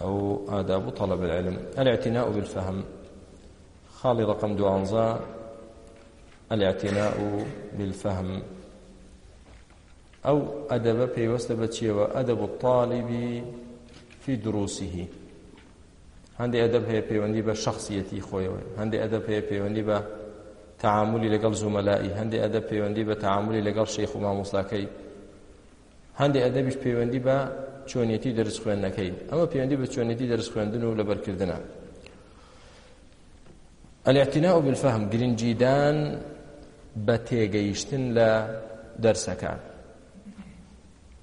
أو آداب طلب العلم الاعتناء بالفهم خالي رقم دوانزا الاعتناء بالفهم أو أدب في وسبتشي وأدب الطالب في دروسه هەندێک ئەدەب هەیە پەیوەندی بە شخصیەتی خۆیەوە هەندێک ئەدەب هەیە پەیوەندی بە تعاملی لەگەڵ زومەلائی هەندێک ئەدەب پەیوەندی بە تعاملی لەگەڵ شەیخ و مامۆستاکەی هەندێک ئەدەبیش پەیوەندی بە چۆنیەتی دەرس خوێندنەکەی ئەمە پەیوەندی بە چۆنیەتی دەرس خوێندن و لەبەرکردنە الاعتناء بالفهم گرنجیدان بە تێگەیشتن لە دەرسەکان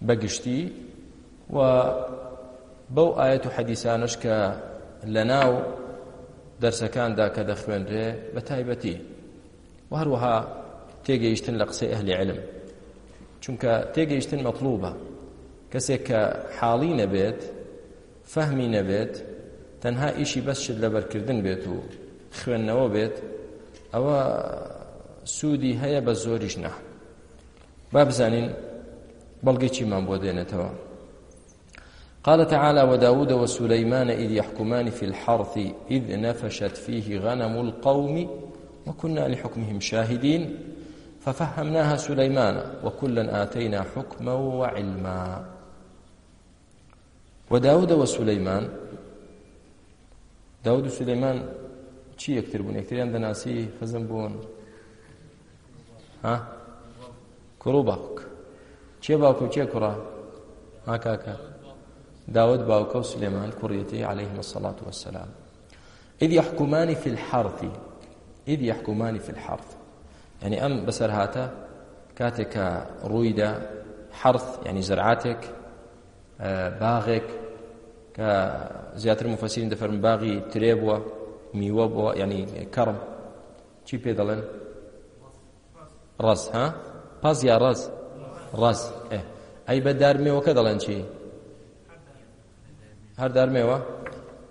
بەگشتی و بەو ئاەت و حەدیسانش کە لە ناو دەرسەکاندا کە دەخوێنرێ بە تایبەتی و هەروەها تێگەیشتن لە قسەی ئەهلی علم چونکە تێگەیشتن مەطلوبە کەسێک کە حاڵی نەبێت فەهمی نەبێت تەنها ئیشی بەسشت لەبەرکردن بێت و خوێندنەوە بێت ئەوە سوودی هەیە بە زۆریش نە با بزانین بەڵگەی من بۆ دێنێتەوە قال تعالى وداود وسليمان إذ يحكمان في الحرث إذ نفشت فيه غنم القوم وكنا لحكمهم شاهدين ففهمناها سليمان وكلا آتينا حكما وعلما وداود وسليمان داود وسليمان چی یەکتر بوون یەکتریان دەناسی خزم بوون ها کوڕ و باوک چێ باوکە و چێ کوڕە ها کاکە داود باوکە و سلێمان کوڕیەتی عليهما الصلاة والسلام إذ يحكمان في الحرث إذ يحكمان في الحرث يعني أم بسر هاتا كاتك رويدا حرث يعني زرعاتك باغك کە زیاتر مفەسیرین دەفەرم باغی ترێ بووە میوە بووە ینی کەڕم چی پێ دەڵێن ڕز ها پاز یا ڕز ڕز ئەی بە دارمێوەکە دەڵێن چی هەر دارمێوە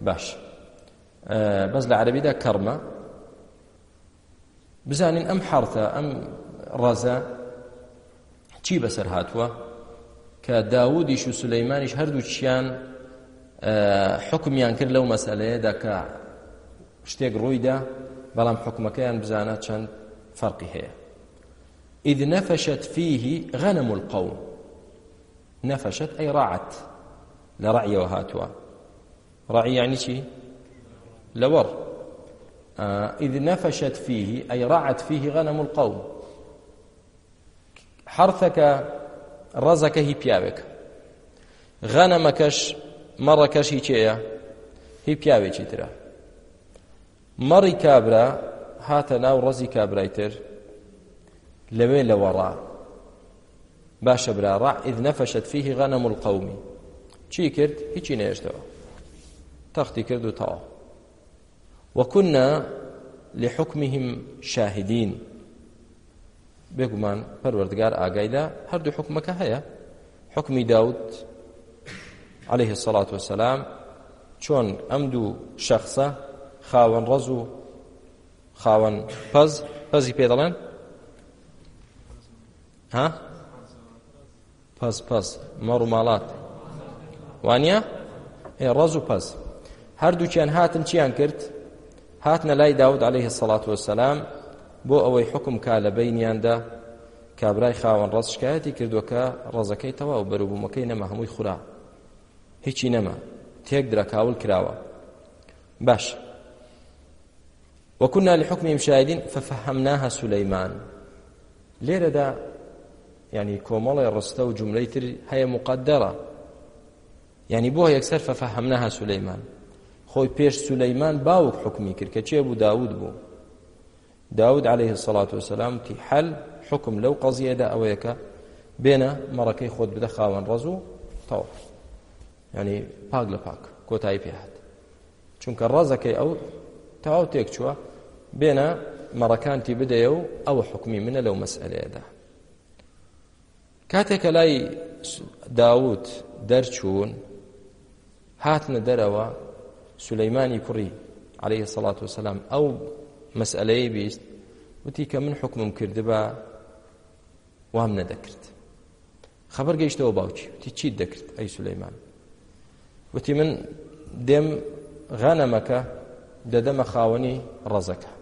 باش بەس لە عەربیدا کەڕمە بزانین ئەم حرتە ئەم ڕەزە چی بەسەر هاتووە کە داودیش و سلەیمانیش هەردوو چیان حکمیان کرد لەو مەسلەیەدا کە شتێک ڕوویدا بەڵام حکومەکەیان بزانە چەند فەرقی هەیە إذ نفشت فيه غنم القوم نفشت أي رعت لرعي وهاتوا رعي يعني شي لور آه إذ نفشت فيه أي رعت فيه غنم القوم حرثك ڕزەکە هی پیاوێک غەنەمەکەش مەڕەکەشی چێە هی پیاوێکی ترە مەڕی کابرا هاتە ناو ڕەزی کابرای تر لەوێ لەوەڕا باشە برا ڕع ئید نەفەشت فیهی غەنەم القەومی چی کرد هیچی نێشتەوە تەختی کرد و تاوە وەکونا لحکمهم شاهدین بێگومان پەروەردگار ئاگایدا هەردوو حکومەکە هەیە حکمی داوت عليه الصلاة والسلام چۆن ئەم دوو شخصە خاوەن ڕز و خاوەن پەز پەزی پێ دەڵێن ها پەز پەز مەڕ و ماڵات وانە ڕز و پەز هەردووکیان هاتن چیان کرد هاتنە لای داود عليه الصلاة والسلام بۆ ئەوەی حکم کا لە بینیاندا کابرای خاوەن ڕز شکایەتی کردووە کە ڕزەکەی تەواو بەروبوومەکەی نەمە هەمووی خورا هیچی نەما تێک دراکاول کراوە باش وكنا لحكمهم شاهدين ففهمناها سليمان لێرە دا ینی کۆمەڵی ڕستە و جملەی تر هەیە مقدرە ینی بۆ یەکسەر فەفەهەمنەها سولەیمان خۆی پێش سولەیمان باوک حکمی کرد کە چێ بوو داود بوو داود عليه الصلاة والسلام تی حل حکم لەو قەزیەدا ئەوەیە کە بێنە مەڕەکەی خۆت بدە خاوەن ڕەز و تەواف ینی پاک لە پاک کۆتایی پێهات چونکە ڕازەکەی ئەو تاو تێک چووە بێنە مەڕەکانتی بدەیە و ئەوە حکمی منە لەو مەسئلەیەدا کاتێکە لای داوت دەرچوون هاتنە دەرەوە سولەیمانی کوڕی عليه الصلاة والسلام ئەو مەسئلەیە بیست وتی کە من حکمم کردبە وام نەدەکرد خبر گەیشتەوە باوکی وتی چیت دەکرد ئەی سولەیمان وتی من دێم غەنەمەکە دەدەمە خاوەنی ڕزەکە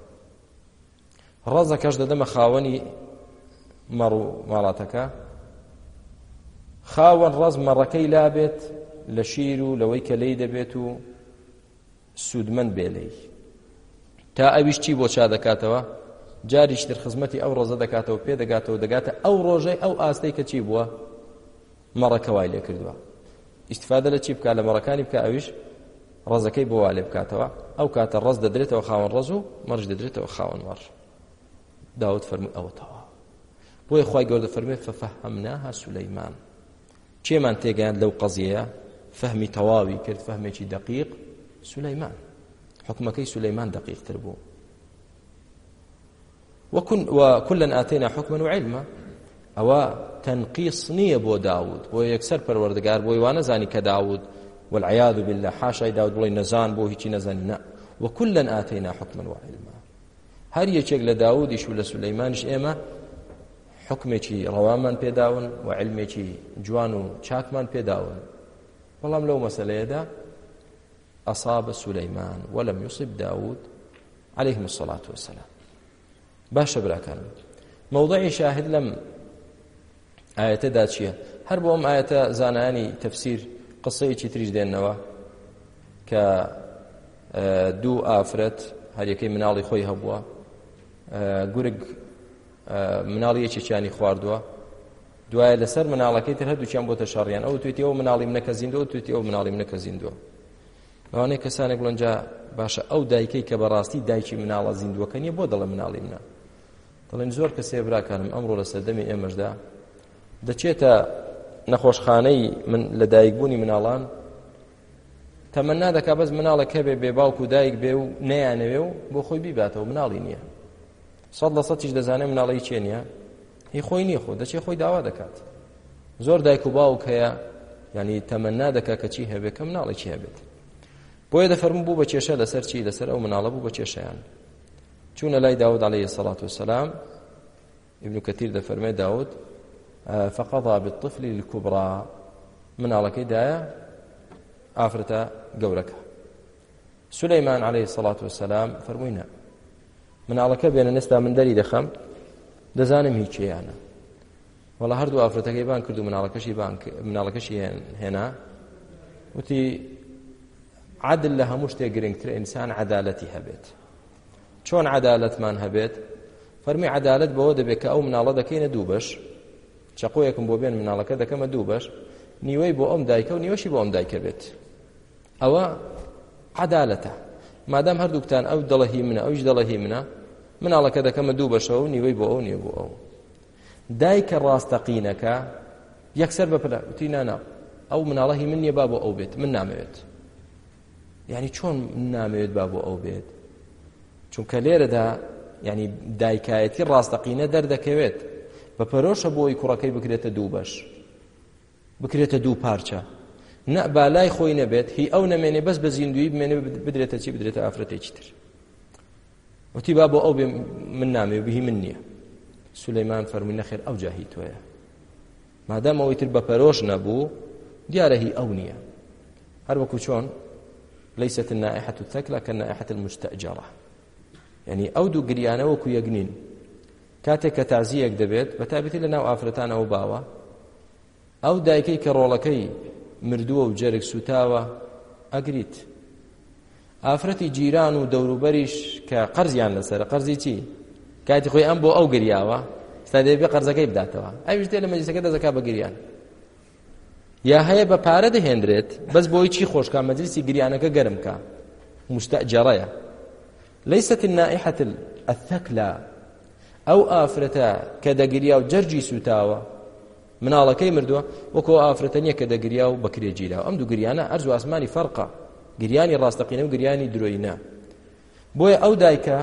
ڕزەکەش دەدەمە خاوەنی مەڕ و ماڵاتەکە خاوەن ڕز مەڕەکەی لابێت لە شیر و لەوەی کە لی دەبێت و سوودمەند بێلەی تا ئەویش چی بۆ چا دەکاتەوە جاریش در خزمەتی ئەو ڕۆزە دەکاتەوە پێ دەگاتەوە دەگاتە ئەو ڕۆژەی ئەو ئاستەی کە چی بووە مەڕەکەوای لێ کردووە ئیسفادە لە چی بکە لە مەڕەکانی بکە ئەویش ڕزەکەی بۆ والێ بکاتەوە ئەو کاتە ڕز دەدرێتەوە خاوەن ڕز و مەرج دەدرێتەوە خاوەن مەڕژ داوت فەرموو ئەوەتەوە بۆی خی گەوردە فەرمێ فەفەهەمناها سولەیمان چێمان تێگەیان لەو قەزیەیە فەهمی تەواوی کرد فەهمێکی دقیق سولەیمان حکومەکەی سولەیمان دقیقتر بوو وكن وكلا آتينا حكما وعلما أو تەنقیس نییە بۆ داود بۆ یەکسەر پەروەردگار بۆی وانەزانی کە داود والعیاذ بالله حاشای داود بڵی نەزان بۆ هیچی نەزانی نە وەکلەن ئاتەینا حکمن وعلما هەر یەکێک لە داودیش و لە سولەیمانش ئێمە حکمێکی ڕەوامان پێداون و علمێکی جوان و چاکمان پێداون بەڵام لەو مەسلەیەدا ئەصاب سولەیمان وەلم یوسب داود عليهم الصلاة والسلام باشە براکانم موضعی شاهد لەم ئاەتەدا چییە هەر بۆ ئەم ئاەتە زانانی تەفسیر قسەیەکی تریش دێنەوە کە دوو ئافرەت هەریەکەی مناڵی خۆی هەبووە گورگ مناڵی یەکێکیانی خواردووە دوایە لەسەر مناڵەکەی تر هەردووچیان بۆتە شەڕیان ئەو تویتی ئەو مناڵی منەکە زیندەوە تویتی ئەو مناڵی منەکە زیندووە ئەوانەی کەسانێک بڵەنجا باشە ئەو دایکەی کە بەڕاستی دایکی مناڵە زیندوەکە نیە بۆ دەڵە مناڵی منە دەڵێن زۆر کەسێ براکانم ئەمڕۆ لە سەردەمی ئێمەشدا دەچێتە نەخۆشخانەی من لە دایکبوونی مناڵان تەمەنا دەکا بەس مناڵە کەبێ بێ باوک و دایک بێ و نەیانەوێ و بۆ خۆی بیباتەوە مناڵی نییە سەد لە سەدیش دەزانێت مناڵی چێ نیە هی خۆی نییە خۆ دەچێت خۆی داوا دەکات زۆر دایک و باوک هەیە ینی تەمەنا دەکا کە چی هەبێ کە مناڵی چی هەبێت بۆیە دەفەرم بوو بە کێشە لەسەر چی لەسەر ئەو مناڵە بوو بە کێشەیان چونە لای داود عليه الصلاة والسلام ابن كثير دەفەرمێ داود فقضى بالطفل الكبرى من على كداية ئافرەتە گەورەکە سولەیمان عليه سەڵات وسلام فەرمووینە مناڵەکە بێنە نستا من دەری دەخەم دەزانم هیچیانە وڵا هەردوو ئافرەتەکەی بان کرد و مناڵەکەشی مناڵەکەشی هێنا وتی عادل لە هەموو شتێک گرنگتر ئینسان عدالەتی هەبێت چۆن عدالەتمان هەبێت فەرمی عدالت بەوە دەبێت کە ئەو مناڵە دەکەینە دوو بەش چقۆیەکم بۆ بێن مناڵەکە دەکەمە دوو بەش نیوەی بۆ ئەم دایکە و نیوەشی بۆ ئەم دایکە بێت ئەوە عدالەتە مادام هەردووکتان ئەو دڵەهی منە ئەوش دڵەهی منە مناڵەکە دەکەمە دوو بەشەوە نیوەی بۆ ئەو نیە بۆ ئەو دایکە ڕاستەقینەکە یەکسەر بەپلا وتی نانا ئەو مناڵەهی من نیە با بۆ ئەو بێت من نامەوێت یعنی چۆن نامەوێت با بۆ ئەو بێت چونکە لێرەدا ینی دایکایەتی ڕاستەقینە دەردەکەوێت بە پەرۆشە بۆی کوڕەکەی بکرێتە دوو بەش بکرێتە دوو پارچە نە بالای خۆی نەبێت هی ئەو نەمێنێ بەس بە زیندوی بمێنێ بدرێتە چی بدرێتە ئافرەتێکی تر وتی با بۆ ئەو بێ من نامێ بهی من نییە سولەیمان فەرمووی نەخێر ئەو جاهی تۆیە مادام ئەوەی تر بە پەرۆش نەبوو دیارە هی ئەو نییە هەر وەکو چۆن لەیست النائحة الثكلى كالنائحة المستأجرة يعني أو دو قريانة وكو يقنين کاتێک کە تازیەک دەبێت بە تابەتی لە ناو ئافرەتان ئەو باوە ئەو دایکەی کە ڕۆڵەکەی مردووە و جەرگ سوتاوە ئەگریت ئافرەتی جیران و دەوروبەریش کە قەرزیان لەسەر قەرزی چی کاتی خۆی ئەم بۆ ئەو گریاوە ستا دەبێ قەرزەکەی بداتەوە ئەویش دێ لە مەجلیسەکە دەزەکا بە گریان یا هەیە بە پارە دەهێنرێت بەس بۆی چی خۆشکە مەجلیسی گریانەکە گەرمکە مستەجەڕەیە لەیست النائحة الثەکلا ئەو ئافرەتە کە دەگریا و جەرجی سوتاوە مناڵەکەی مردووە وەکو ئافرەتە نیە کە دەگریا و بەکرێجیراوە ئەم دوو گریانە ئەرز و ئاسمانی فەرقە گریانی ڕاستەقینە و گریانی درۆینە بۆیە ئەو دایکە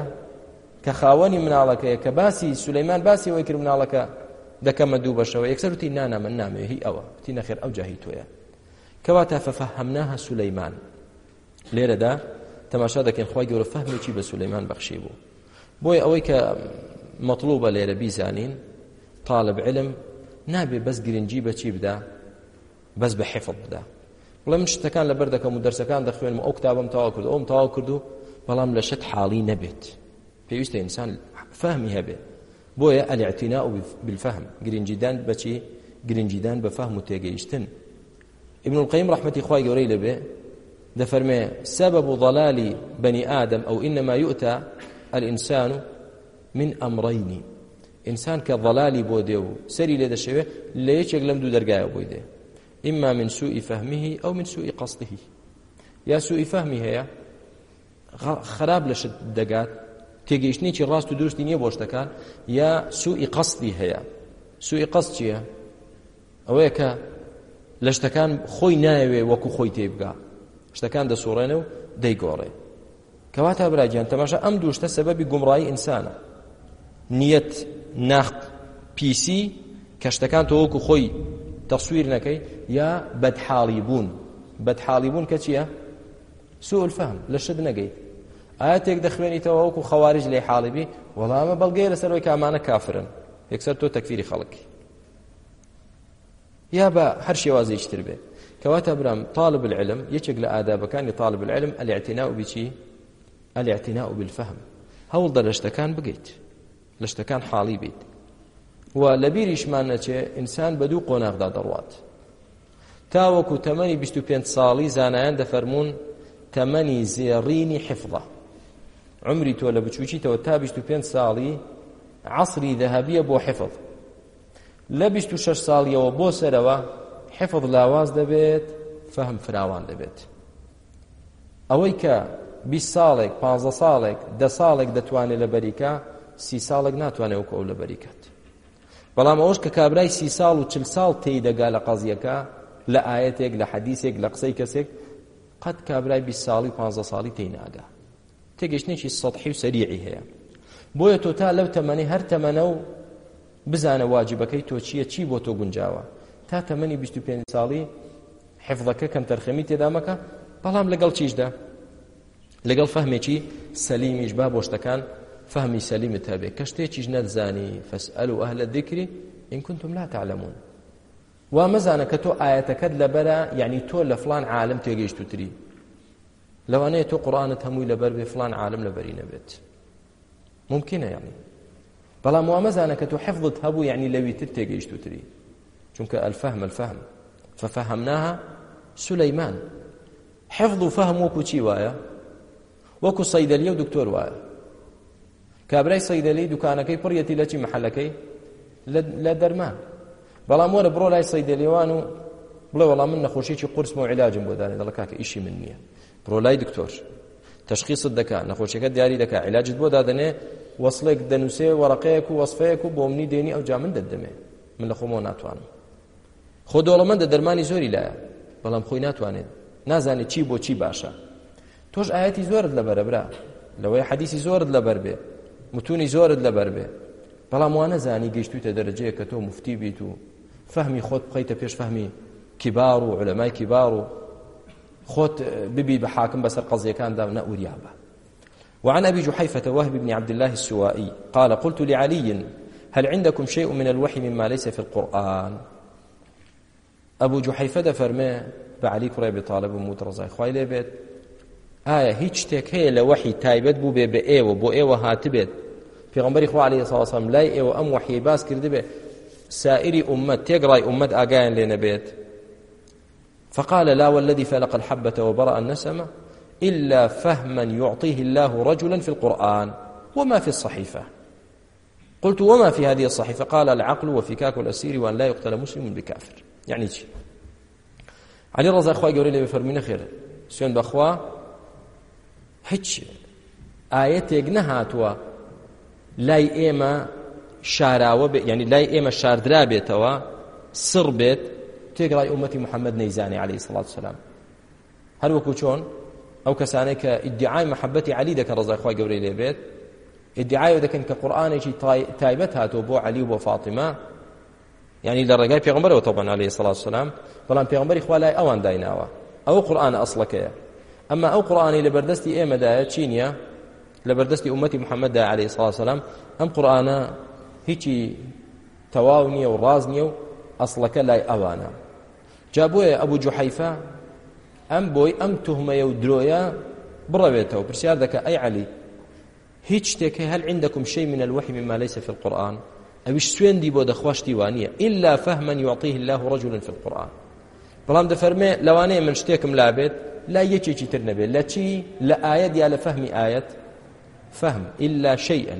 کە خاوەنی مناڵەکەیە کە باسی سولەیمان باسی ئەوەی کرد مناڵەکە دەکەمە دوو بەشەوە یەکسەر وتی نانا من نامێ هی ئەوە تی نەخێر ئەو جاهی تۆیە کەواتە فەفەهەمناها سولەیمان لێرەدا تەماشا دەکەن خی گەورە فەهمێکی بە سولەیمان بەخشی بوو بۆی ئەوەی کە مەطلوبە لێرە بیزانین طالب علم نابێ بەس گرنگی بە چی بدا بەس بە حفظ بدا بڵێ من شتەکان لەبەر دەکەم و دەرسەکان دەخوێنم ئەو کتابم تاوا کرد ئەوم تاوا کردو بەڵام لە شت حاڵی نەبێت پێویستە ئینسان فەهمی هەبێ بۆیە ئەلعتینا و بالفەهم گرنجیدان بەچی گرنجیدان بە فەهم و تێگەیشتن ابن القيم رحمة إخوة جوري لبه دفرمي سبب ضلال بني آدم أو إنما يؤتى الإنسان من ئەمڕینی ئینسان کە ضەلالی بۆ دێ و سەری لێ دەشەوێت لە یەکێک لەم دوو دەرگایە بۆی دێ ئیما من سوئی فەهمیه ئەو من سوئی قەستهی یا سوئی فەهمی هەیە خراب لەشت دەگات تێگەیشتنیی ڕاست و درستی نییە بۆ شتەکان یا سوئی قەستی هەیە سوئی قەست چییە ئەوەیە کە لە شتەکان خۆی نایوێ وەکو خۆی تێبگا شتەکان دەسوڕێنە و دەیگۆڕێ کەواتە براجیان تەماشا ئەم دوو شتە سەبەبی گومڕایی ئینسانە نیەت ناخ پیسی کەشتەکان تۆ وەکو خۆی تەسویر نەکەی یا بەدحاڵی بوون بەدحاڵی بوون کە چییە؟ سوول فهم لە شت نەگەیت ئاەتێک دەخوێنیتەوە وەکو خەوارج لێ حاڵبی وەڵامە بەڵگەی لەسەرەوەی کامانە کافرن یەکسەر تۆ تەکفیری خەڵکی یا بە هەر شێوازیشتر بێت کەواتە برام طالب العلم یەکێک لە ئادابەکانی طالب العلم ئەلیعتینا و بچی ئەلیعتینا و بالفهم هەوڵ دەرەشتەکان بگەیت لە شتەکان حاڵی بیت و لە بیریشمان نەچێ ئینسان بە دوو قۆناغدا دەڕوات تاوەکو تەمەنی 25 ساڵی زانایان دەفەرمونون تەمەنی زێڕینی حفظە عمری تۆ لە بچووکیتەوە تا 25 ساڵی عصری ذهبیە بۆ حفظ لە 26 ساڵیەوە بۆ سەرەوە حفظ لاواز دەبێت فەهم فراوان دەبێت ئەوەی کە 20 ساڵێک 15 ساڵێک دە ساڵێک دەتوانێت لە بەریکە سی ساڵک ناتوانێت وەکو ئەو لەبەری کات بەڵام ئەوش کە کابرای سی ساڵ و چل ساڵ تێیدەگا لە قازیەکە لە ئاەتێک لە حەدیسێک لە قسەی کەسێک قەت کابرای بی ساڵی پ ساڵی تێیناگا تێگەشتێکی سەحی و سەریعی هەیە بۆیە تۆ تا لەو تەمەنی هەر تەمەنە و بزانە واجبەکەی تۆ چییە چی بۆ تۆ گونجاوە تا تەمەنی 25 ساڵی حفظەکە کەم تەرخەمی تێدا مەکە بەڵام لەگەڵ چیشدا لەگەڵ فەهمێکی سەلیمیش با بۆشتەکان فهمی سەلیمت هەبێ کە شتێکیش نەتزانی فەسئەل و ئەهلە ذکری ئین کنتم لا تعلمون وا مەزانە کە تۆ ئاەتەکەت لەبەرە یعنی تۆ لە فلان عالم تێگەیشتوتری لەوانەیە تۆ قورآانت هەمووی لەبەر بێ فلان عالم لەبەری نەبێت ممکنە یعنی بەڵام وا مەزانە کە تۆ حفظت هەبوو یعنی لەویتر تێگەیشتوتری چونکە الفهم الفهم ففهمناها سليمان حفظ و فهم وەکو چی وایە وەکو سەیدەلیە و دکتۆر وایە کابرای سەیدەلی دوکانەکەی پڕەتی لە چی محلەکەی لە دەرمان بەڵام وەرە بڕۆ لای سەیدەلیوان و بڵێ وەڵام من نەخۆشیی قرسم و علاجم بۆ دانێ دەڵ کاکە ئیشی من نییە بڕۆ لای دکتۆر تشخیصت دەکا نەخۆشیەکە دیاری دەکا علاجت بۆ دادەنێ وەصلێک دەنووسێ وەرەقەیەک و وەصفەیەک و بۆ منی دێنی ئەو جا من دەدەمێ من لە خۆمەوە ناتوانم خۆ دەوڵەمەندە دەرمانی زۆری لایە بەڵام خۆی ناتوانێت نازانێت چی بۆ چی باشە تۆش ئاەتی زۆرت لەبەرەبرا لەوەی حەدیسی زۆرت لەبەر بێ متونی زۆرت لەبەر بێ بەڵام وانە زانی گەیشتوتە دەرەجەیە کە تۆ مفتی بیت و فەهمی خۆت بخەیتە پێش فەهمی کیبار و علەمای کیبار و خۆت ببی بە حاکم بەسەر قەزیەکاندا نەوریابە وعن أبي جحيفة وهب بن عبد الله السوائي قال قلت لعلي هل عندكم شيء من الوحي مما ليس في القرآن أبو جحيفة فرمى بعلي كريب طالب وموت رزاي خوالي بيت ئایا هیچ شتێک هەیە لە وەحی تایبەت بوو بێ بە ئێوە بۆ ئێوە هاتبێت پێغمبەری خوا عليه ساسم لای ئێوە ئەم وحی باس کردبێ سائری ئومەت تێگڕای ئومەت ئاگایان لێ نەبێت فقال لا والذي فلق الحبة وبرأ النسمة إلا فهما يعطيه الله رجلا في القرآن وما في الصحيفة قلت وما في هذه الصحيفة قال العقل وفكاك الأسير وأن لا يقتل مسلم بكافر يعني شي علي رضا أخوة يقول لي بفرمين خير سيون بأخوة هیچ ئاەتێک نەهاتووە لای ئێمە شاراوە بێت ینی لای ئێمە شاردرا بێتەوە سڕ بێت تێگەڵای ئومەتی محەممەد نەیزانی عليه سڵات سلام هەروەکو چۆن ئەو کەسانەی کە ئیدعای محەبەتی علی دەکە ڕزایخوای گەورەی لێبێت ئیدعایە دەکەن کە قورآانێکی تایبەت هاتۆ بۆ علی و بۆ فاتیما ینی لە ڕێگای پێغمبەرەوە تەبەن عليه سڵات سلام بەڵام پێغمبەری خوا لای ئەوان دایناوە ئەوە قورآانە ئەسڵەکەیە ئەمە ئەو قڕانی لە بەردەستی ئێمەدایە چینە لە بەردەستی عومەتی محەممەدا عليه سلاسەلام ئەم قورآانە هیچی تەواو نییە و ڕاز نییە و ئەسڵەکە لای ئەوانە جا بۆیە ئەبوو جوحیفا ئەم بۆی ئەم توهمەیە و درۆیە بڕەوێتەوە پرسیار دەکە ئەی علی هیچ شتێکی هەل عندكم شيء من الوحي مما ليس في القرآن ئەویش سوێندی بۆ دەخواشتی وانە إلا فهما يعطيه الله رجلا في القرآن بەڵام دەفەرمێ لەوانەیە من شتێکم لابێت لا یەکێکی تر نەبێت لە چی لە ئاەت یا لە فەهمی ئاەت فهم إلا شيئا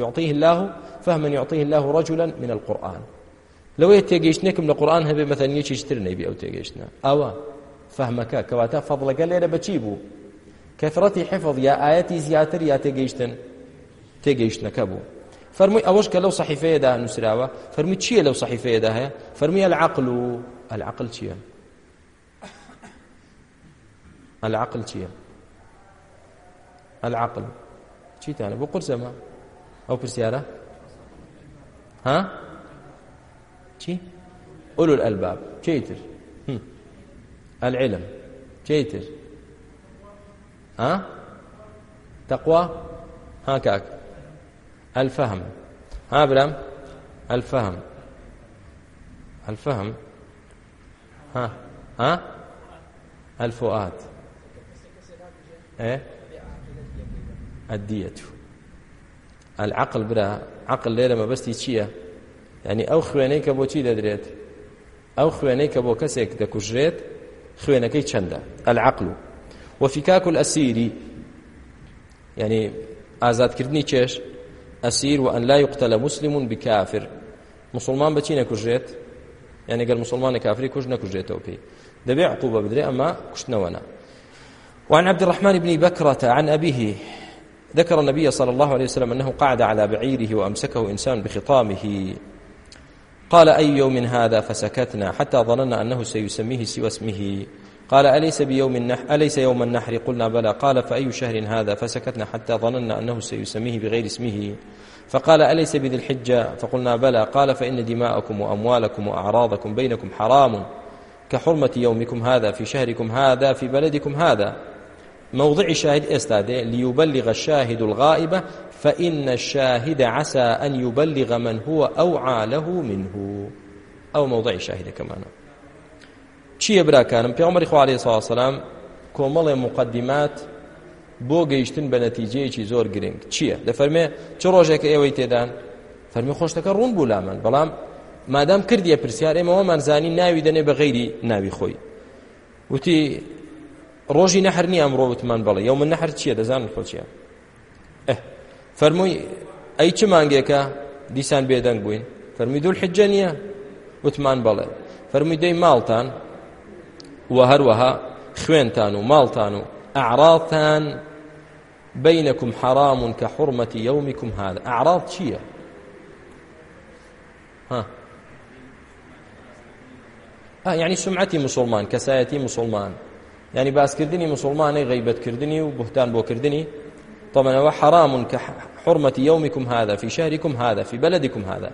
يعطيه الله فهما يعطيه الله رجلا من القرآن لو يتيجيشتنكم لقرآن هبه مثلا يشتر نبي أو تيجيشتنا أو فهمك كواتا فضل قال لي بتشيبو كثرتي حفظ يا آياتي زياتر يا تيجيشتن تيجيشتنا كبو فرمي أوش كلو صحيفة ده نسراوة فرمي چيه لو صحيفة ده هي فرمي العقل العقل چيه العقل چيه العقل چی تانە بۆ قرسەمە ئەو پرسیارە ها چی ئولو الألباب چیتر العلم چیتر ها تەقوا ها کاک الفهم ها بلام الفهم الفهم ها ها الفؤاد ايه الدية العقل برا عقل ليلة ما بس تيشيا يعني او خوانيك بو تي ددريت او خوانيك بو كسك دكجريت خوانكي چندا العقل وفكاك الاسيري يعني ئازادکردنی کێش أسير وأن لا يقتل مسلم بكافر مسلمان بچی نەکوژێت یعنی گەر مسلمانە کافری کوژ نەکوژێتەوە پێی دەبێ عقوبە بدرێ ئەمە کوشتنەوەنا وعن عبد الرحمن بن بكرة عن أبيه ذكر النبي صلى الله عليه وسلم أنه قعد على بعيره وأمسكه إنسان بخطامه قال أي يوم هذا فسكتنا حتى ظننا أنه سيسميه سوى اسمه قال أليس بيوم النحر أليس يوم النحر قلنا بلى قال فأي شهر هذا فسكتنا حتى ظننا أنه سيسميه بغير اسمه فقال أليس بذي الحجة فقلنا بلى قال فإن دماءكم وأموالكم وأعراضكم بينكم حرام كحرمة يومكم هذا في شهركم هذا في بلدكم هذا موضع شاهد استاد ليبلغ الشاهد الغائب فإن الشاهد عسى أن يبلغ من هو أوعى له منه أو موضع شاهد كمان چییە براکانم پێمەری خوارێ ساسەسلام کۆمەڵێ مقدمات بۆ گەیشتن بە نەتیجەیەکی زۆر گرنگ چییە لە فەرمێ چ ڕۆژێکە ئێوەی تێدان فەرمی خۆشتەکە ڕوون بوو لا من بەڵام مادام کردیە پرسیار ئێمەوەمانزانی ناوی دەنێ بە غەیری ناوی خۆی وتی ڕۆژی نەحرنی ئەمڕۆ وتمان بڵێ یو من نەحر چییە دەزانن خۆچیە فەرمووی ئەی چ مانگێکە دیسان بێدەنگ بووین فەرمی دوول حجە نییە وتمان بڵێ فەرمی دەی ماڵتان و هەروەها خوێنتان و ماڵتان و ئەعراتان بینەکم حرامون کە حرمەتی یومیکم هذا ئەعرات چییە؟ ها آه يعني سمعتي مسلمان كسايتي مسلمان يعني باسكردني مسلماني غيبتكردني وبهتان بوكردني طبعا هو حرام كحرمة يومكم هذا في شهركم هذا في بلدكم هذا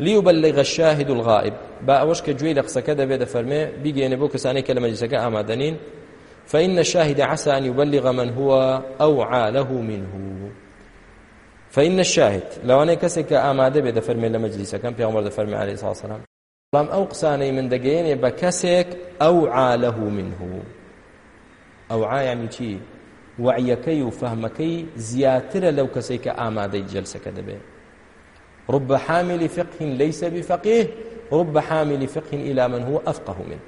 ليبلغ الشاهد الغائب با اوش كجوي لقسك دبي دفرمي بيجي نبو كساني كلمه جسك امادنين فان الشاهد عسى ان يبلغ من هو اوعى له منه فإن الشاهد لو أنا كسك آمادة بيد فرمي لمجلس كم في عمر فرمي عليه الصلاة والسلام لام أو قساني من دقيني بكسك أوعى له منه أوعى يعني شي وعيكي وفهمكي زياتر لو كسيك آمادة جلسك دبي رب حامل فقه ليس بفقيه رب حامل فقه إلى من هو أفقه منه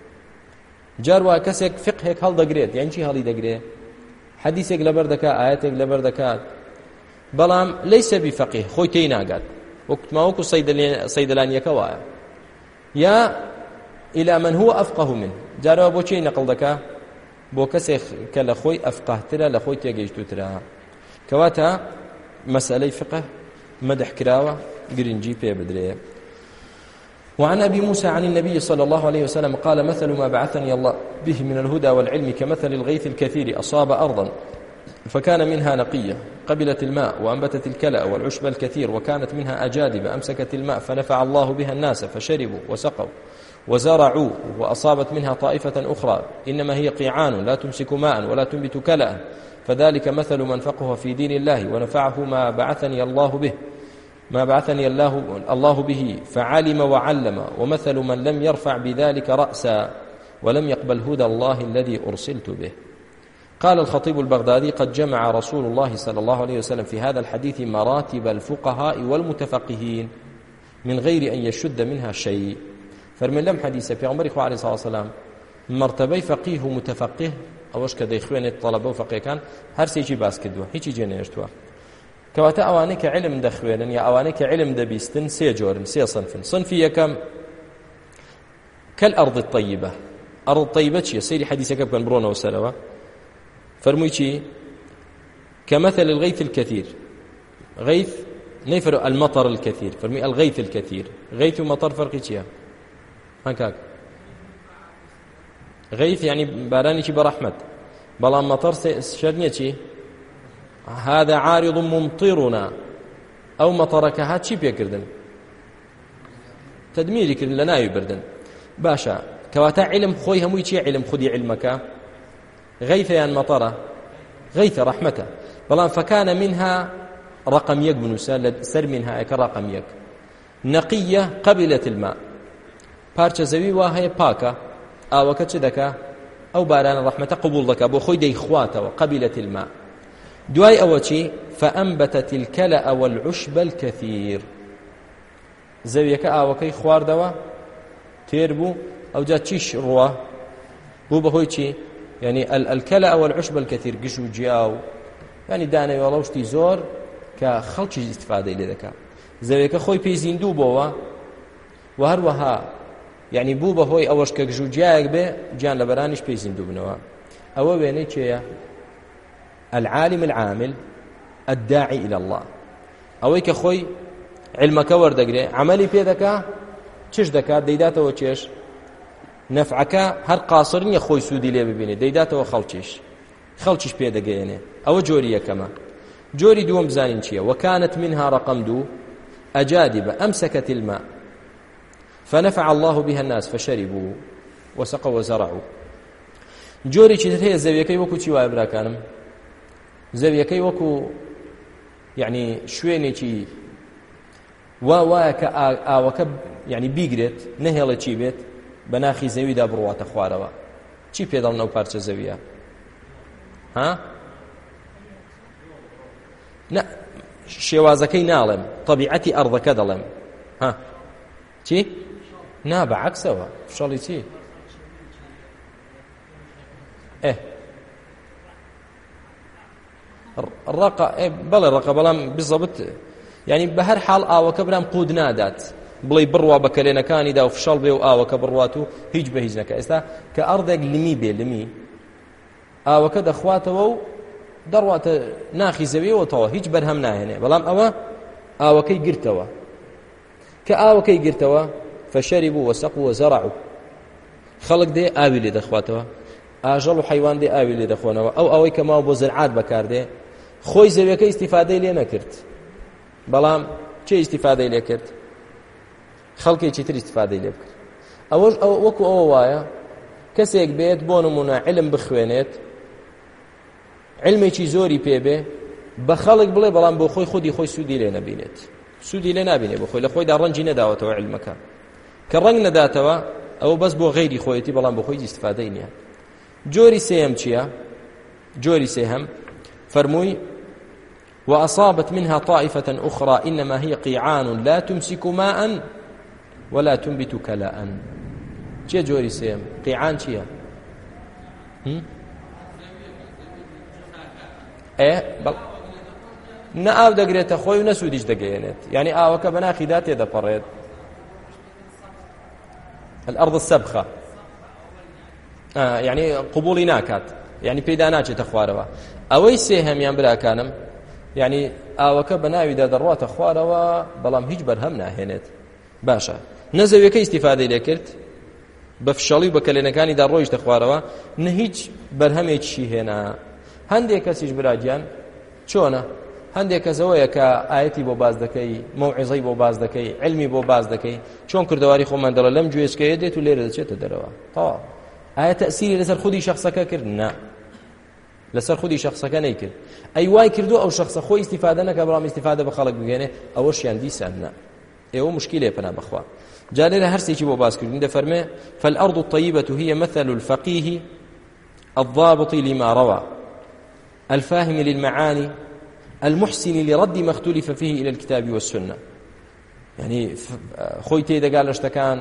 جار واكسك فقهك هل دقريت يعني شي هل دقريت حديثك لبردكا آياتك لبردكا بلام ليس بفقيه خوي تيناقات وكت ما وكو صيدلانيك وايا يا إلى من هو أفقه منه جار بو شي نقل دكا بۆ کەسێک کە لە خۆی ئەفقاهترە لە خۆی تێگەیشتوترا کەواتە مەسلەی فقه مەدەحکراوە گرنجی پێ بدرێ وعن أبي موسى عن النبي صلى الله عليه وسلم قال مثل ما بعثني الله به من الهدى والعلم كمثل الغيث الكثير أصاب أرضا فكان منها نقية قبلت الماء وأنبتت الكلأ والعشب الكثير وكانت منها أجادب أمسكت الماء فنفع الله بها الناس فشربوا وسقوا وزرعوا وأصابت منها طائفة أخرى إنما هي قيعان لا تمسك ماء ولا تنبت كلأ فذلك مثل من فقه في دين الله ونفعه ما بعثني الله به ما بعثني الله الله به فعلم وعلم ومثل من لم يرفع بذلك رأسا ولم يقبل هدى الله الذي أرسلت به قال الخطيب البغدادي قد جمع رسول الله صلى الله عليه وسلم في هذا الحديث مراتب الفقهاء والمتفقهين من غير أن يشد منها شيء فمن لم حديث في عمر عليه الصلاة والسلام مرتبه فقيه ومتفقه ئەوەش کە دەیخوێنێت تەڵەبە و فەقیەکان هەرسێکی باس کردووە هیچی جێنێشتووە کەواتە ئەوانەی کە علم دەخوێنن یا ئەوانەی کە علم دەبیستن سێ جۆرن سێ سنفن سنفی یەکەم کەل ئەرض طیبە ئەرض طیبە چیە سەیری حەدیسەکە بکەن بڕۆنەوە سەرەوە فەرمووی چی كمثل الغيث الكثير غيث نيفر المطر الكثير فرمي الغيث الكثير غيث ومطر فرق كيا هكاك غيث يعني باراني شي برحمت بلا مطر شرنيه شي هذا عارض ممطرنا ئەو مەتەڕەکە ها چی پێکردن تدمیری کردن لە ناوی بردن باشە کەواتە علم خۆی هەمووی چی علم خودی علمەکە غەیثە یان مەتەڕە غەیثە ڕەحمەتە بەڵام فەکانە منها رقم يك بنووسە لە سەر منهایەکە ڕقم یەک نەقیە قبلت الماء پارچە زەوی وا هەیە پاکە ئاوەکە چ دەکە ئەو بارانە ڕەحمەتە قبول دەکە بۆ خۆی دەیخواتەوە قبلت الماء دوای ئەوە چی فأنبتت الكلأ والعشب الكثير زەویەکە ئاوەکەی خواردەوە تێر بوو ئەوجا چیش ڕوە بوو بەهۆی چی ینی ئەلکەلە ئەوە عشب الكثير گش و جیاو ینی دانەوێڵە شتی زۆر کە خەڵکی استفادەی لێ دەکات زەویەکە خۆی پێی زیندوو بۆەوە و هەروەها یعنی بوو بەهۆی ئەوەش کە گژوجیایەک بێ گیان لە بەرانیش پێی زیندوو بنەوە ئەوە وێنەی چێە العالم العامل الداعي إلى الله ئەوەی کە خۆی علمەکە وەردەگرێ عملی پێ دەکا چش دەکات دەیداتەوە چێش نەفعەکە هەر قاسر نییە خۆی سوودی لێ ببینێ دەیداتەوە خەڵکیش خەڵکیش پێدەگەێنێ ئەوە جۆری یەکەمە جۆری دووەم بزانین چییە وەکانت منها رقم دوو أجادب أمسكت الماء فنفع الله بها الناس فشربوا وسقوا وزرعوا جۆری چتر هەیە زەویەکەی وەکو چی وایە براکانم زەویەکەی وەکو یعنی شوێنێکی وا وایە کە ئاوەکە یعنی بیگرێت نەهێڵە چی بێت بە ناخی زەویدا بڕواتە خوارەوە چی پێداڵ نەو پارچە زەویە ها نە شێوازەکەی ناڵێم طبیعەتی ئەڕدەکە دەڵێم ها چی نا بەعکسەوە شەڵی چی ئە ڕق بەڵێ ڕقە بەڵام بزەبت ینی بە هەر حاڵ ئاوەکە برام قود نادات بڵێ بڕوا بە کەلێنەکانیدا و فشەڵ بێ و ئاوەکە بڕوات و هیچ بە هیچ نەکە ئێستا کە ئەردێک لمی بێ لمی ئاوەکە دەخواتەوە و دەڕواتە ناخی زەویەوەتەوە هیچ بەرهەم ناهێنێ بەڵام ئەوە ئاوەکەی گرتەوە کە ئاوەکەی گرتەوە فەشەری بوو وەسەق و وەزەڕع و خەڵک دێ ئاوی لێ دەخواتەوە ئاژەڵ و حیوان دێ ئاوی لێ دەخۆنەوە ئەو ئەوەی کە ماوە بۆ زرعات بەکاردێ خۆی زەویەکە ئیسیفادەی لێ نەکرد بەڵام چه ئیسیفادەی لێ کرد خەڵکێکی تر ئیسیفادەی لێ بکرد ئەوەش ئەو وەکو ئەوە وایە کەسێک بێت بۆ نمونە علم بخوێنێت علمێکی زۆری پێبێ بە خەڵک بڵێ بەڵام بۆ خۆی خودی خۆی سوودی لێ نەبینێت سوودی لێ نابینێ بۆ خۆی لە خۆیدا ڕەنجی نەداوەتەوە علمەکە کە ڕەنگ نەداتەوە ئەو بەس بۆ غیری خۆیەتی بەڵام بۆ خۆی ئیسفادەی نییە جۆری سێم چییە؟ جۆری سێهم فرموي وأصابت منها طائفة أخرى إنما هي قيعان لا تمسك ماء ولا تنبت كلاء چه جوري سيم قيعان چيه ئێ نە ئاو دەگرێتە خۆی و نەسوودیش دەگەیەنێت ینی ئاوەکە بە ناخیدا تێدەپەڕێت الأرض السبخة آه يعني قبولي ناكات یعنی پێدا ناچێتە خوارەوە ئەوەی سێهەمیان براکانم یعنی ئاوەکە بە ناویدا دەڕواتە خوارەوە بەڵام هیچ بەرهەم ناهێنێت باشە نەزەویەکە ئیسیفادەی لێ کرد بە فشەڵی بە کەلێنەکانیدا ڕۆیشتە خوارەوە نە هیچ بەرهەمێکی هێنا هەندێک کەسیش براگیان چۆنە هەندێک کەسەوەیە کە ئاەتی بۆ باز دەکەی مەوعزەی بۆ باز دەکەی علمی بۆ باز دەکەی چۆن کردەواری خۆمەندەڵە لەم گوێسکەیە دێت و لێرە دەچێتە دەرەوە تا ئاەتە ئەسیری لەسەر خودی شخصەکە کرد نه لەسەر خودی شخصەکە نەیکرد ئەی وای کردو ئەو شخصە خۆی استیفادە نەکە بەڵام استیفادە بە خەڵک بگەێنێ ئەوە شیان دیسان نا ئێوە مشکلێ پنا بخوا جا لێرە هەرسێکی بۆ باسکردن دەفەرمێ فالأرض الطيبة هي مثل الفقيه الضابط لما روى الفاهم للمعاني المحسن لرد ما اختلف فيه إلى الكتاب والسنة يعني خۆی تێدەگا لە شتەکان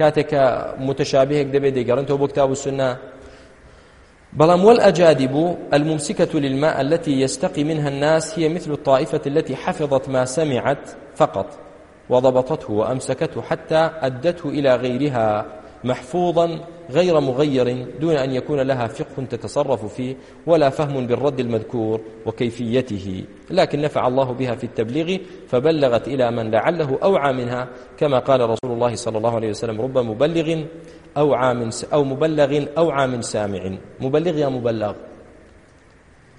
کاتێک کە متشابهێک دەبێت دەگەڕێن تۆ بۆ کتاب و سنە بلام والأجادب الممسكة للماء التي يستقي منها الناس هي مثل الطائفة التي حفظت ما سمعت فقط وضبطته وأمسكته حتى أدته إلى غيرها محفوظا غير مغير دون أن يكون لها فقه تتصرف فيه ولا فهم بالرد المذكور وكيفيته لكن نفع الله بها في التبليغ فبلغت إلى من لعله أوعى منها كما قال رسول الله صلى الله عليه وسلم رب مبلغ أو عام أو مبلغ أو عام سامع مبلغ يا مبلغ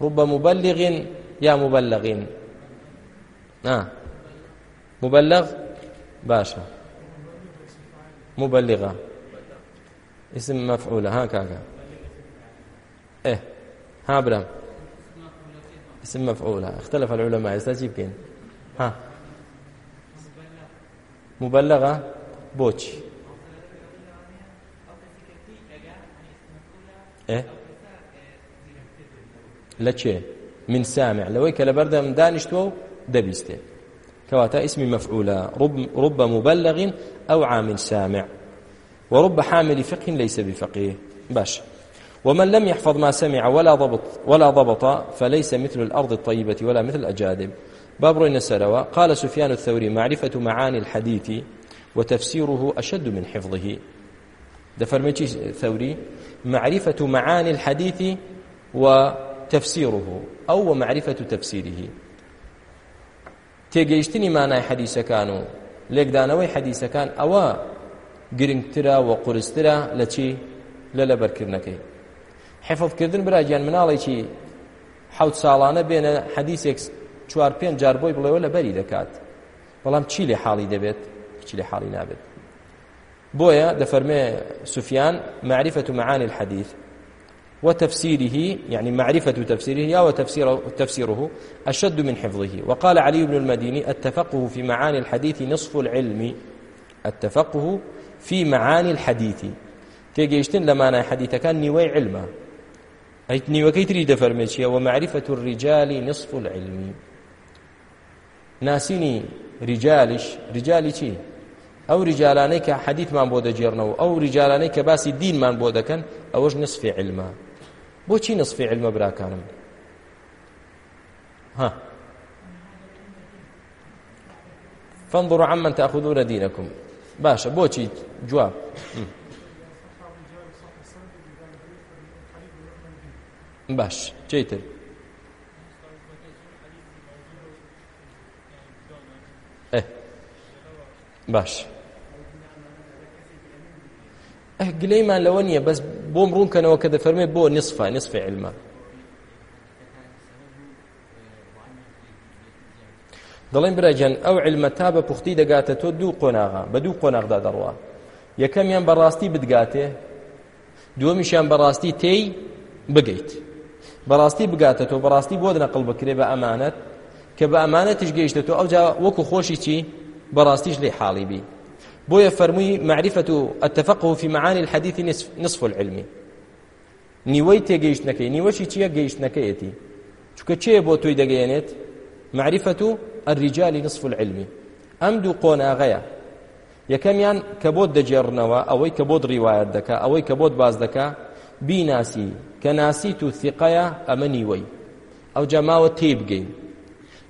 رب مبلغ يا مبلغ آه مبلغ باشا مبلغة اسم مفعولة هكذا إيه ها برام اسم مفعولة اختلف العلماء يستجيب ها مبلغة بوتش لە چێ من سامع لەوەی کە لە بەردەم دانیشتوە و دەبیستێ كواتا اسم مفعولة رب, رب مبلغ أو عام سامع ورب حامل فقه ليس بفقيه باش ومن لم يحفظ ما سمع ولا ضبط ولا ضبط فليس مثل الأرض الطيبة ولا مثل الأجادب باب روين السلوى قال سفيان الثوري معرفة معاني الحديث وتفسيره أشد من حفظه دفرميتي ثوري معرفة معاني الحديث وتفسيره أو معرفة تفسيره تێگەیشتنی مانای حەدیسەکان و لێکدانەوەی حەدیسەکان ئەوە گرنگترە و قورسترە لە چی لە لەبەرکردنەکەی حفظکردن براگیان مناڵێکی حوت ساڵانە بێنە حەدیسێک چوار پێنج جار بۆی بڵێەوە لە بەری دەکات بەڵام چی لێ حاڵی دەبێت چی لێ حاڵی نابێت بويا دفرمي سفيان معرفة معاني الحديث وتفسيره يعني معرفة تفسيره يا وتفسيره تفسيره أشد من حفظه وقال علي بن المديني التفقه في معاني الحديث نصف العلم التفقه في معاني الحديث تيجيشتن لما حديث كان نيوي علما أي نيوكي تريد فرميشيا ومعرفة الرجال نصف العلم ناسيني رجالش رجالي شي ئەو ریجارانەی کە حەدیثمان بۆ دەجێڕنەوە ئەو ریجارانەی کە باسی دینمان بۆ دەکەن ئەوەش نصفی علمە بۆچی نصفی علمە براکانم ها فانظروا عمن تأخذون دينكم باشا بوشي جواب باش چیتر باش گلەیمان لەوە نییە بەس بۆم ڕوونکەنەوە کە دەفەرمێ بۆ نصفە نصفی علمە دەڵێن براجان ئەو علمە تا بە پوختی دەگاتە تۆ دوو قۆناغا بە دوو قۆناغدا دەڕوا یەکەمیان بەڕاستی بدگاتێ دووەمیشیان بەڕاستی تێی بگەیت بەڕاستی بگاتە تۆ بەڕاستی بۆ دنەقل بکرێ بە ئەمانەت کە بە ئەمانەتش گەیشتە تۆ ئەوجا وەکو خۆشی چی بەڕاستیش لێ حاڵیبی بويا فرمي معرفة التفقه في معاني الحديث نصف, نصف العلم نيوي تيجيشتنكي نيوشي تيا جيشتنكيتي چونکە چێ بۆ تۆی دەگەیەنێت معرفەت و ئەریجای نصف العلمی ئەم دوو قۆناغەیە یەکەمیان کە بۆت دەجێڕنەوە ئەوەی کە بۆت ڕیواەت دەکا ئەوەی کە بۆت باز دەکا بیناسی کە ناسی تو ثقەیە ئەمە نیوەی ئەو جەماوە تێ بگەین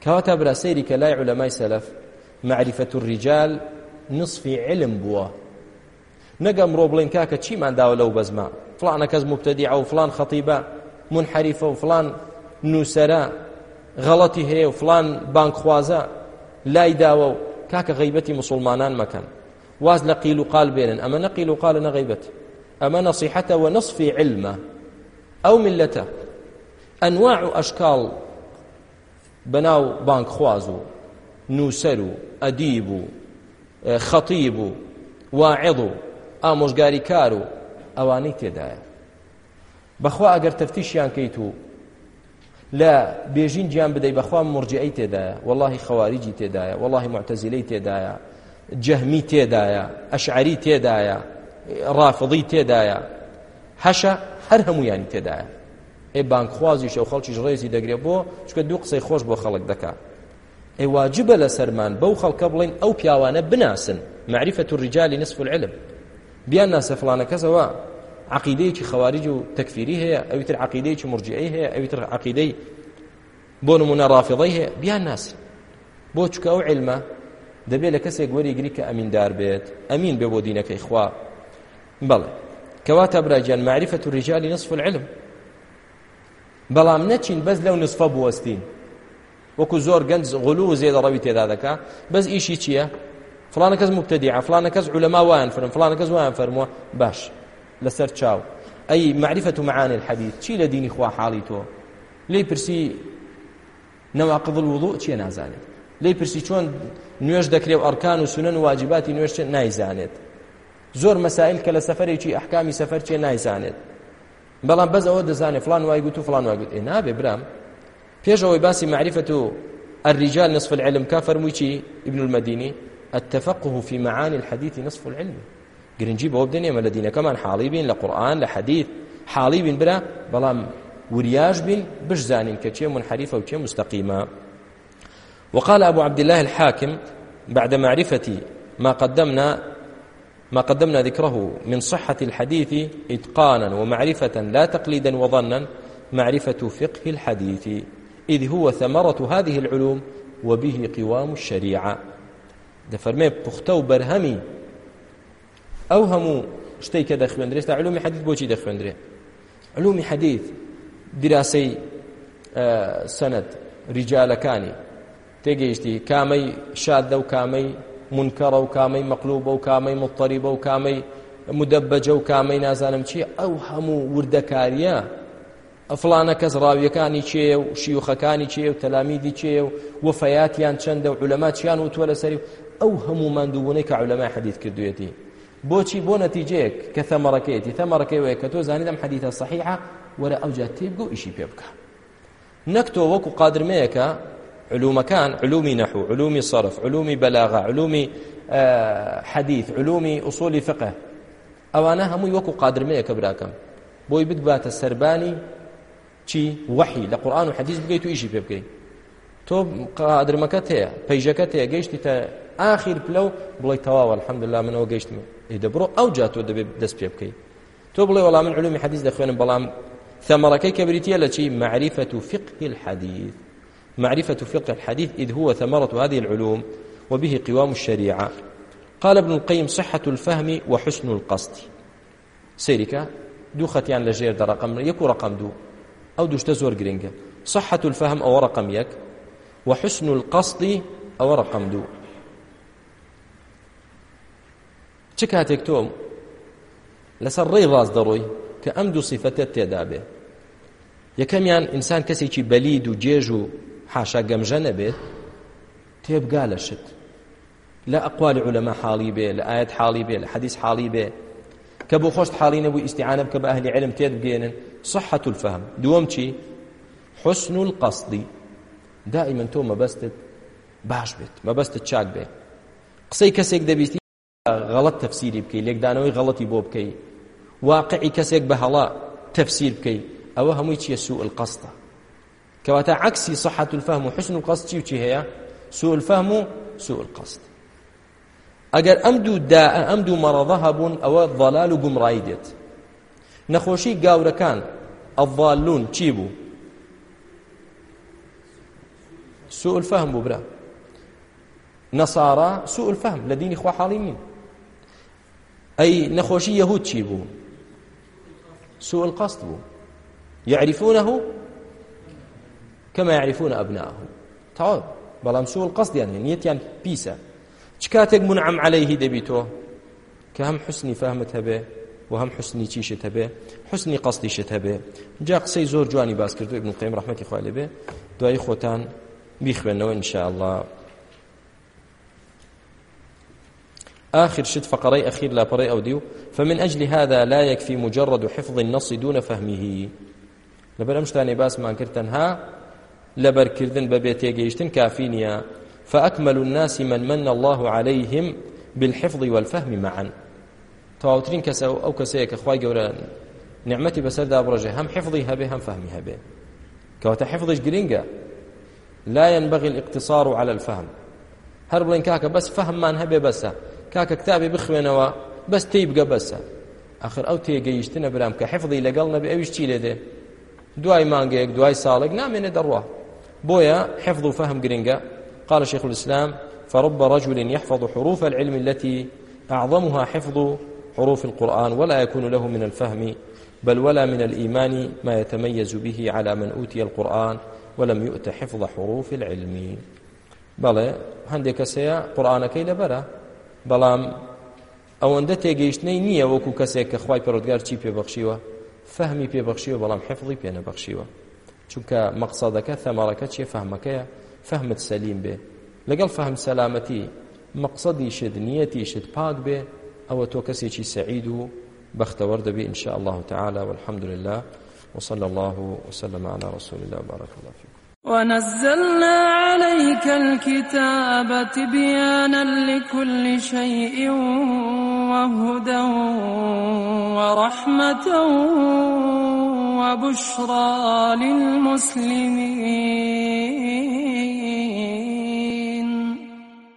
کەواتە براسەیری کە لای علەمای سەلف معرفەت الرجال نصفی علم بووە نەگەم ڕۆ بڵێن کاکە چیمان داوە لەو بەزما فلانە کەس مبتەدیع و فلان خەتیبە منحریفە و فلان نووسرە غەڵەتی هەیە و فلان بانکخوازە لای داوە و کاکە غیبەتی مسلمانان مەکەن واز لە قیل و قال بێنن ئەمە نەقیل و قالە نەغیبەت ئەمە نەسیحەتە و نصفی علمە ئەو ملەتە ئەنواع و ئەشکال بەناو بانکخواز و نووسەر و ئەدیب و خەتیب و واعظ و ئامۆژگاری کار و ئەوانەی تێدایە بەخوا ئەگەر تەفتیشیان کەیت و لە بێژین گیان بدەی بەخوا مرجعی تێدایە واللهی خەواریجی تێدایە واللهی معتەزیلەی تێدایە جەهمی تێدایە ئەشعری تێدایە ڕافضی تێدایە هەشە هەر هەمویانی تێدایە ئێ بانکخوازیش ئەو خەڵکیش ڕێزی دەگرێت بۆ چکە دوو قسەی خۆش بۆ خەڵک دەکات ئەی واجبە لە سەرمان بەو خەڵکە بڵین ئەو پیاوانە بناسن معرفەت الرجال نصف العلم بیان ناسە فلانە کەسەوە عقیدەیەکی خەواریج و تەکفیری هەیە ئەویتر عقیدەیەکی مرجعی هەیە ئەویتر عقیدەی بۆ نمونە ڕافضەی هەیە بیان ناسن بۆ چکە ئەو علمە دەبێت لە کەسێک وەریگری کە ئەمیندار بێت ئەمین بێ بۆ دینەکەی خوا بەڵێ کەواتە براجان معرفەت الرجال نصف العلم بەڵام نەچین بەس لەو نصفە بوەستین وەکو زۆر گەنج غلو و زێدە ڕەوی تێدا دەکا بەس ئیشی چییە فلانە کەس مبتدیع فلانە کەس علەما وایان فرم فلانە کەس وایان فەرمووە باش لەسەر چاو ئەی معرفەت و معانی الحەدیث چی لە دینی خوا حاڵی تۆ لێی پرسی نەواقض الوضوء چیە نازانێت لێی پرسی چۆن نوێش دەکرێ و ئەرکان و سنن و واجباتی نوێش چێ نایزانێت زۆر مەسائل کە لە سەفەرێکی ئەحکامی سەفەر چێ نایزانێت بەڵام بەز ئەوە دەزانێت فلان وای گوت و فلان وای گوت ئێ نابێ برام پێش ئەوەی باسی معرفەت و الرجال نصف العلم کا فەرموویی ابن المديني التفقه في معاني الحديث نصف العلم گرنگی بەوە بدەنێمە لە دینەکەمان حاڵی بین لە قورآن لە حەدیث حاڵی بین برا بەڵام وریاش بین بشزانین کە چێ منحرفە و چێ مستقیمە وقال أبو عبد الله الحاكم بعد معرفة ما قدمنا ما قدمنا ذكره من صحة الحديث إتقانا ومعرفة لا تقليدا وظنا معرفة فقه الحديث إذ هو ثمرة هذه العلوم وبه قوام الشريعة دفرمي بختو برهمي أو همو شتي كذا خويندري شتا علومي حديث بوشي دخويندري علومي حديث دراسي آه سند رجال كاني تيجيشتي كامي شاذة وكامي منكرة وكامي مقلوبة وكامي مضطربة وكامي مدبجة وكامي نازانم شي أو همو وردكاريا فلانە کەس ڕاویەکانی چێ و شیوخەکانی چێ و تەلامیدی چێ و وفەیاتیان چەندە و علەما چیان وتووە لەسەری ئەو هەموو مادووبوونەی کە علەمای حەدیت کردوێتی بۆچی بۆ نەتیجەیەک کە تەمەڕەکەیەتی تەمەڕەکەیەوەی کە تۆ زانیدم حەدیتە سەحیحە وەرە ئەو جات تێبگە و ئیشی پێ بکە نەک تۆ وەکو قادرمەیەکە علومەکان علومی نەحو علومی صرف علومی بەلاغا علومی حەدیث علومی ئوسولی فقه ئەوانە هەمووی وەکو قادرمەیەکە براکەم بۆی بتباتە سربانی چی وحی لە قورآن و حەدیث بگەیت و ئیشی پێ بکەیت تۆ قادرمەکەت هەیە پەیژەکەت هەیە گەیشتی تا ئاخیر پلەو بڵی تەواوە الحەمدلله منەوە گەیشتم ئێدە بڕۆ ئەو جا تۆ دەبێت دەست پێ بکەیت تۆ بڵێ وەڵام من علومی حەدیث دەخوێنم بەڵام ثمرەکەی کە بریتە لە چی معرفة فقه الحديث معرفة فقه الحديث إذ هو ثمرة هذه العلوم وبه قوام الشريعة قال ابن القيم صحة الفهم وحسن القصد سيرك دو ختيان لجير دا رقم يكو رقم دو ئەو دوشتە زۆر گرنگە صحة الفهم ئەوە ڕقم یەک وحسن القصد ئەوە ڕقم دوو چ کاتێک تۆم لەسەر ڕێی ڕاست دەڕۆی کە ئەم دوو سیفەتت تێدا بێ یەکەمیان ئینسان کەسێکی بەلید و جێژ و حاشا گەمژە نەبێت تێبگا لە شت لە ئەقوال علەما حاڵی بێ لە ئاەت حاڵی بێ لە حەدیث حاڵی بێ کە بۆ خۆشت حاڵی نەبوو ئیسیعاە بکە بە ئەهلی علم تێت بگێنن صحة الفهم دووەم چی حسن القصد دائما تۆ مەبەستت باش بێت مەبەستت چاک بێت قسەی کەسێک دەبیستی غەڵەت تەفسیری بکەی لێکدانەوەی غەڵەتی بۆ بکەی واقعی کەسێک بە هەڵا تەفسیر بکەی ئەوە هەمووی چیە سوء القصدە کەواتە عەکسی صحة الفهم و حسن القصد چی و چی هەیە سوء الفهم و سوء القصد ئەگەر ئەم دوو داء ئەم دوو مەڕەضە هەبوون ئەوە ضەلال و گومڕایی دێت نەخۆشی گاورەکان الضالون چی بوو سوء الفهم بوو برا نصارى سوء الفهم لە دینی خوا حاڵی نین ئەی نەخۆشی یەهود چی بوو سوء القصد بوو يعرفونه كما يعرفون أبناءهم تاو بەڵام سوء القصد يعني نيتيان بيسا چ کاتێک منعم عليه دەبیتەوە کە هەم حسنی فهمت هەبێ و هەم حسنی چیشت هەبێ حسنی قەستیشت هەبێ جا قسەی زۆر جوانی باس کردو ابن قیم ڕحمەتی خوا لێبێ دوایی خۆتان بیخوێنەوە انشاءالله آخر شد فقري أخير لا بري أوديو فمن أجل هذا لا يكفي مجرد حفظ النص دون فهمه لبر أمشتاني باس ما كرتنها لبر كردن ببيتي جيشتن كافينيا فأكمل الناس من من الله عليهم بالحفظ والفهم معا تەواوترین کەسە ئەو کەسەیە کە خی گەورە نعمەتی بەسەردا بڕژێ هەم حفظی هەبێ هەم فەهمی هەبێ کەواتە حفظش گرینگە لا ينبغي الاقتصار على الفهم هەر بڵێن کاکە بەس فەهممان هەبێ بەسە کاکە کتابی بخوێنەوە بەس تی بگە بەسە ئەخر ئەو تێگەیشتنە برام کە حفظی لەگەڵ نەبێ ئەویش چی لێ دێ دوای مانگەیەک دوای ساڵێک نامێنێ دەڕوە بۆیە حفظ و فهم گرنگە قال شيخ الإسلام فرب رجل يحفظ حروف العلم التي أعظمها حفظ حروف القرآن ولا يكون له من الفهم بل ولا من الإيمان ما يتميز به على من أوتي القرآن ولم يؤت حفظ حروف العلم بەڵێ هەندێک کەسەیە قورآانەکەی لەبەرە بەڵام ئەوەندە تێگەیشتنەی نییە وەکو کەسێک کە خخوای پەرۆگار چی پێبەخشیوە فەهمی پێبەخشیوە بەڵام حفظی پێنەبەخشیوە چونکە مەقسەدەکە تەماڵەکە چیە فەهمەکەیە فەهمت سەلیم بێ لەگەڵ فەهم سەلامەتی مەقصدی شت نیەتی شت پاک بێ ئەوە تۆ کەسێکی سعید و بەختەوەەر دەبێ ئینشاء الله تعالى والحمد لله وصلى الله وسلم على رسول الله بارك الله فيكم ونزلنا عليك الكتاب تبيانا لكل شيء وهدى ورحمة وبشرى للمسلمين